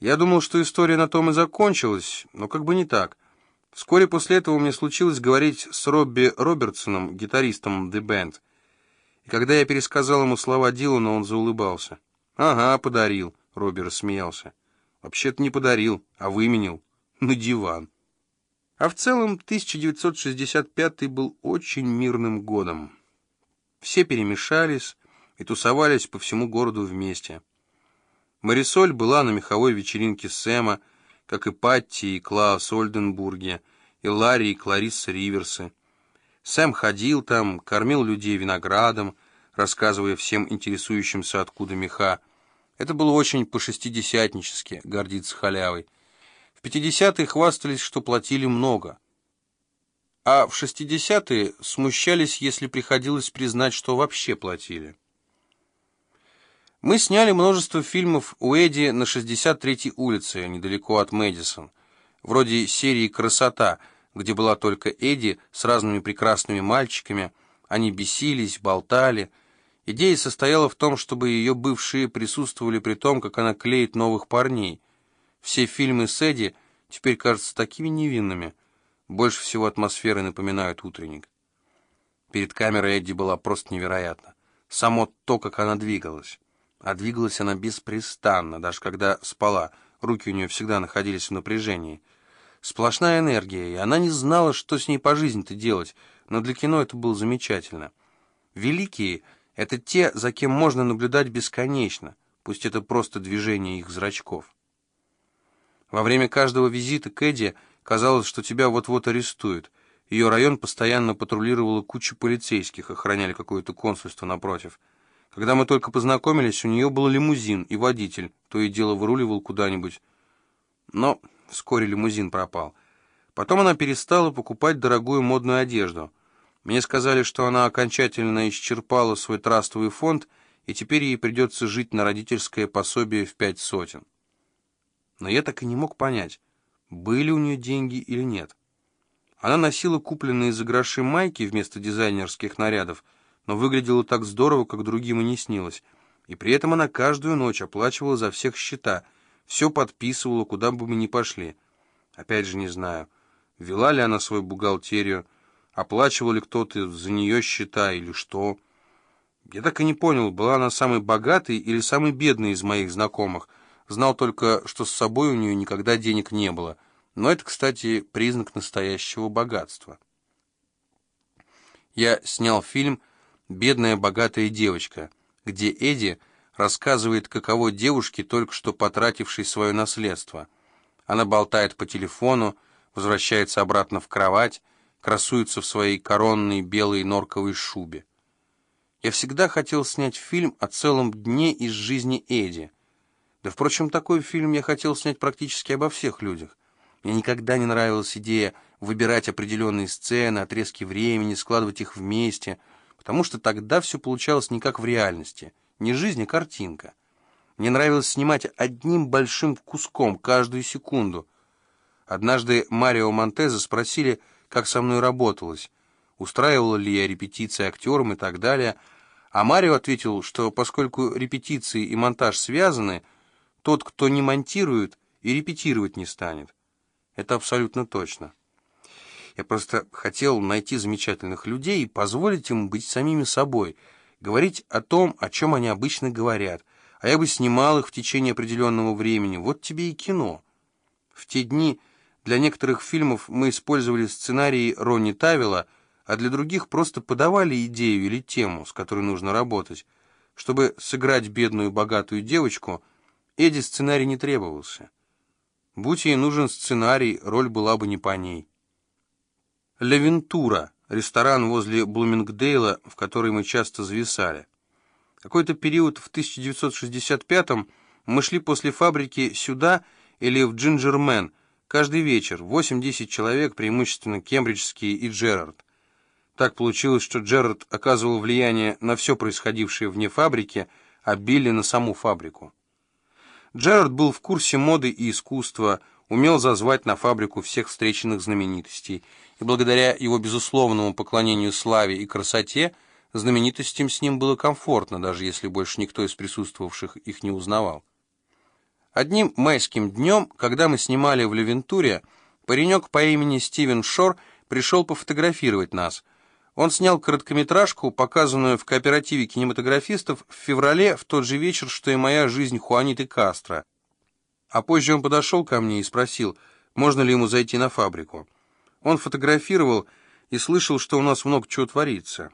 Я думал, что история на том и закончилась, но как бы не так. Вскоре после этого мне случилось говорить с Робби Робертсоном, гитаристом The Band. И когда я пересказал ему слова Дилана, он заулыбался. «Ага, подарил», — Робби рассмеялся. «Вообще-то не подарил, а выменил. На диван». А в целом 1965 был очень мирным годом. Все перемешались и тусовались по всему городу вместе. Марисоль была на меховой вечеринке Сэма, как и Патти и Клаус Ольденбурге, и Ларри и Кларисса Риверсы. Сэм ходил там, кормил людей виноградом, рассказывая всем интересующимся, откуда меха. Это было очень по-шестидесятнически, гордиться халявой. В пятидесятые хвастались, что платили много. А в шестидесятые смущались, если приходилось признать, что вообще платили. Мы сняли множество фильмов у Эдди на 63-й улице, недалеко от Мэдисон, вроде серии «Красота», где была только Эдди с разными прекрасными мальчиками. Они бесились, болтали. Идея состояла в том, чтобы ее бывшие присутствовали при том, как она клеит новых парней. Все фильмы с Эдди теперь кажутся такими невинными. Больше всего атмосферы напоминают утренник. Перед камерой Эдди была просто невероятна. Само то, как она двигалась. А двигалась она беспрестанно, даже когда спала. Руки у нее всегда находились в напряжении. Сплошная энергия, и она не знала, что с ней по жизни-то делать, но для кино это было замечательно. Великие — это те, за кем можно наблюдать бесконечно, пусть это просто движение их зрачков. Во время каждого визита к Эдди казалось, что тебя вот-вот арестуют. Ее район постоянно патрулировала куча полицейских, охраняли какое-то консульство напротив. Когда мы только познакомились, у нее был лимузин и водитель, то и дело выруливал куда-нибудь. Но вскоре лимузин пропал. Потом она перестала покупать дорогую модную одежду. Мне сказали, что она окончательно исчерпала свой трастовый фонд, и теперь ей придется жить на родительское пособие в пять сотен. Но я так и не мог понять, были у нее деньги или нет. Она носила купленные за гроши майки вместо дизайнерских нарядов, но выглядела так здорово, как другим и не снилось. И при этом она каждую ночь оплачивала за всех счета, все подписывала, куда бы мы ни пошли. Опять же не знаю, вела ли она свою бухгалтерию, оплачивал ли кто-то за нее счета или что. Я так и не понял, была она самой богатой или самой бедной из моих знакомых. Знал только, что с собой у нее никогда денег не было. Но это, кстати, признак настоящего богатства. Я снял фильм «Бедная богатая девочка», где Эдди рассказывает, каково девушке, только что потратившей свое наследство. Она болтает по телефону, возвращается обратно в кровать, красуется в своей коронной белой норковой шубе. Я всегда хотел снять фильм о целом дне из жизни Эдди. Да, впрочем, такой фильм я хотел снять практически обо всех людях. Мне никогда не нравилась идея выбирать определенные сцены, отрезки времени, складывать их вместе — потому что тогда все получалось не как в реальности, не жизнь, а картинка. Мне нравилось снимать одним большим куском каждую секунду. Однажды Марио Монтеза спросили, как со мной работалось, устраивала ли я репетиции актерам и так далее, а Марио ответил, что поскольку репетиции и монтаж связаны, тот, кто не монтирует, и репетировать не станет. Это абсолютно точно. Я просто хотел найти замечательных людей и позволить им быть самими собой, говорить о том, о чем они обычно говорят. А я бы снимал их в течение определенного времени. Вот тебе и кино. В те дни для некоторых фильмов мы использовали сценарии Ронни Тавила, а для других просто подавали идею или тему, с которой нужно работать. Чтобы сыграть бедную богатую девочку, Эдди сценарий не требовался. Будь ей нужен сценарий, роль была бы не по ней. Левентура, ресторан возле Блумингдейла, в который мы часто зависали. Какой-то период в 1965-м мы шли после фабрики сюда или в Джинджермен каждый вечер, 8-10 человек, преимущественно кембриджские и Джерард. Так получилось, что Джерард оказывал влияние на все происходившее вне фабрики, а Билли на саму фабрику. Джерард был в курсе моды и искусства, умел зазвать на фабрику всех встреченных знаменитостей, и благодаря его безусловному поклонению славе и красоте, знаменитостям с ним было комфортно, даже если больше никто из присутствовавших их не узнавал. Одним майским днем, когда мы снимали в Левентуре, паренек по имени Стивен Шор пришел пофотографировать нас. Он снял короткометражку, показанную в кооперативе кинематографистов в феврале, в тот же вечер, что и моя жизнь Хуаниты Кастро. А позже он подошел ко мне и спросил, можно ли ему зайти на фабрику. Он фотографировал и слышал, что у нас много чего творится.